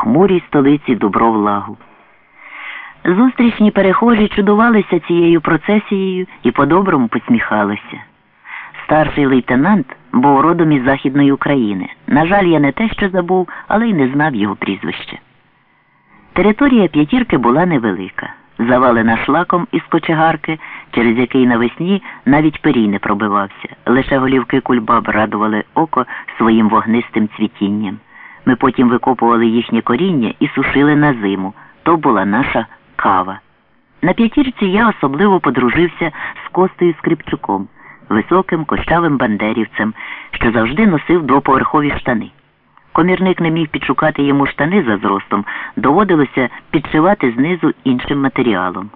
похмурій столиці Дубров-Лагу. Зустрічні перехожі чудувалися цією процесією і по-доброму посміхалися. Старший лейтенант був родом із Західної України. На жаль, я не те, що забув, але й не знав його прізвище. Територія п'ятірки була невелика, завалена шлаком із кочегарки, через який навесні навіть перій не пробивався. Лише голівки кульбаб радували око своїм вогнистим цвітінням. Ми потім викопували їхнє коріння і сушили на зиму. То була наша кава. На п'ятірці я особливо подружився з Костею Скрипчуком, високим кощавим бандерівцем, що завжди носив двоповерхові штани. Комірник не міг підшукати йому штани за зростом, доводилося підшивати знизу іншим матеріалом.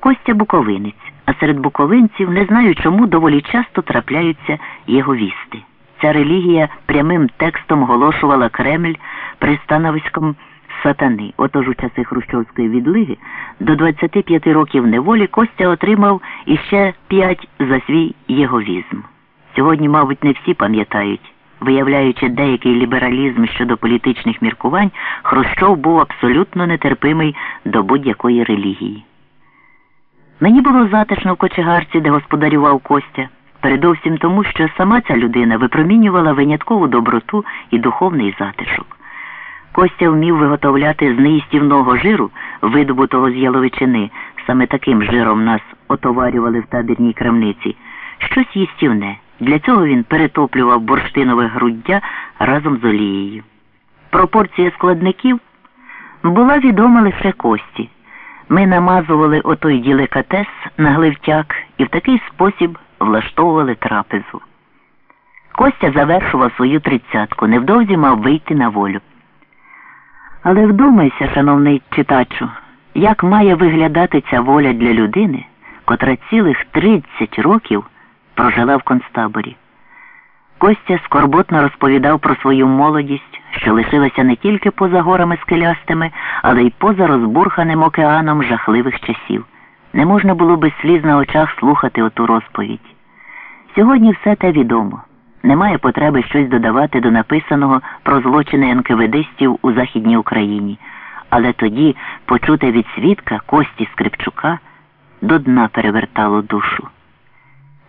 Костя буковинець, а серед буковинців не знаю чому доволі часто трапляються його вісти. Ця релігія прямим текстом оголошувала Кремль пристановиськом сатани. Отож у часи Хрущовської відлиги до 25 років неволі Костя отримав іще 5 за свій єговізм. Сьогодні, мабуть, не всі пам'ятають. Виявляючи деякий лібералізм щодо політичних міркувань, Хрущов був абсолютно нетерпимий до будь-якої релігії. Мені було затишно в кочегарці, де господарював Костя, передовсім тому, що сама ця людина випромінювала виняткову доброту і духовний затишок. Костя вмів виготовляти з неїстівного жиру, видобутого з яловичини, саме таким жиром нас отоварювали в табірній крамниці, щось їстівне. Для цього він перетоплював бурштинове груддя разом з олією. Пропорція складників була відома лише кості. Ми намазували отой діликатес на гливтяк і в такий спосіб влаштовували трапезу. Костя завершував свою тридцятку, невдовзі мав вийти на волю. Але вдумайся, шановний читачу, як має виглядати ця воля для людини, котра цілих 30 років прожила в концтаборі. Костя скорботно розповідав про свою молодість, що лишилася не тільки поза горами скелястими, але й поза розбурханим океаном жахливих часів. Не можна було без сліз на очах слухати оту розповідь. Сьогодні все те відомо. Немає потреби щось додавати до написаного про злочини НКВДстів у Західній Україні, але тоді почути від свідка Кості Скрипчука до дна перевертало душу.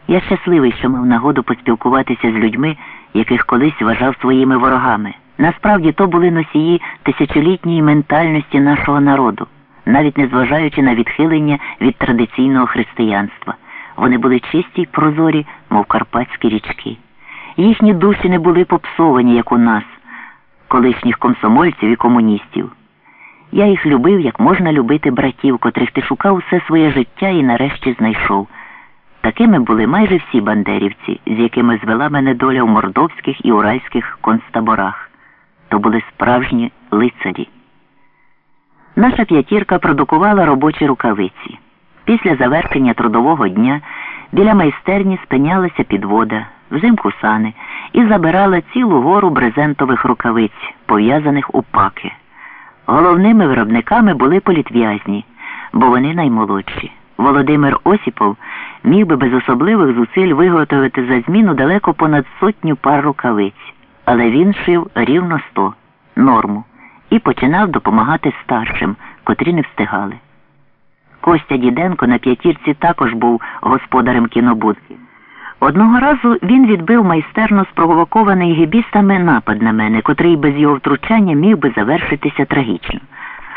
Я щасливий, що мав нагоду поспілкуватися з людьми, яких колись вважав своїми ворогами. Насправді то були носії тисячолітньої ментальності нашого народу, навіть незважаючи на відхилення від традиційного християнства. Вони були чисті й прозорі, мов карпатські річки. Їхні душі не були попсовані, як у нас, колишніх комсомольців і комуністів. Я їх любив, як можна любити братів, котрих ти шукав усе своє життя і нарешті знайшов. Такими були майже всі бандерівці, з якими звела мене доля в мордовських і уральських концтаборах. То були справжні лицарі. Наша п'ятірка продукувала робочі рукавиці. Після завершення трудового дня біля майстерні спинялася підвода, взимку сани, і забирала цілу гору брезентових рукавиць, пов'язаних у паки. Головними виробниками були політв'язні, бо вони наймолодші. Володимир Осіпов міг би без особливих зусиль виготовити за зміну далеко понад сотню пар рукавиць, але він шив рівно сто норму і починав допомагати старшим, котрі не встигали. Костя Діденко на п'ятірці також був господарем кінобудки. Одного разу він відбив майстерно спровокований гібістами напад на мене, котрий без його втручання міг би завершитися трагічно.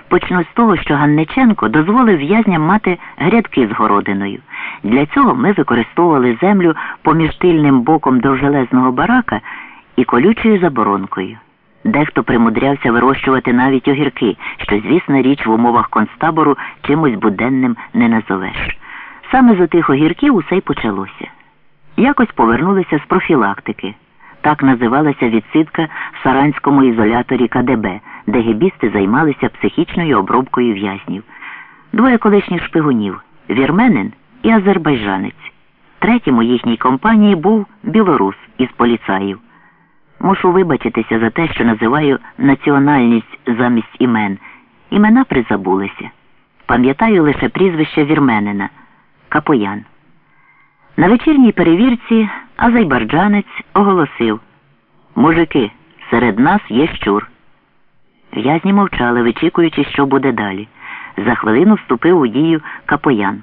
Почну з того, що Ганниченко дозволив в'язням мати грядки з городиною. Для цього ми використовували землю поміж тильним боком довжелезного барака і колючою заборонкою. Дехто примудрявся вирощувати навіть огірки, що, звісно, річ в умовах концтабору чимось буденним не назовеш. Саме з отих огірків усе й почалося. Якось повернулися з профілактики. Так називалася відсидка в Саранському ізоляторі КДБ, де гебісти займалися психічною обробкою в'язнів. Двоє колишніх шпигунів вірменин і азербайджанець. Третім у їхній компанії був білорус із поліцаїв. Мушу вибачитися за те, що називаю національність замість імен. Імена призабулися. Пам'ятаю лише прізвище вірменина Капоян. На вечірній перевірці азербайджанець оголосив Мужики, серед нас є щур. В'язні мовчали, вичікуючи, що буде далі. За хвилину вступив у дію Капоян.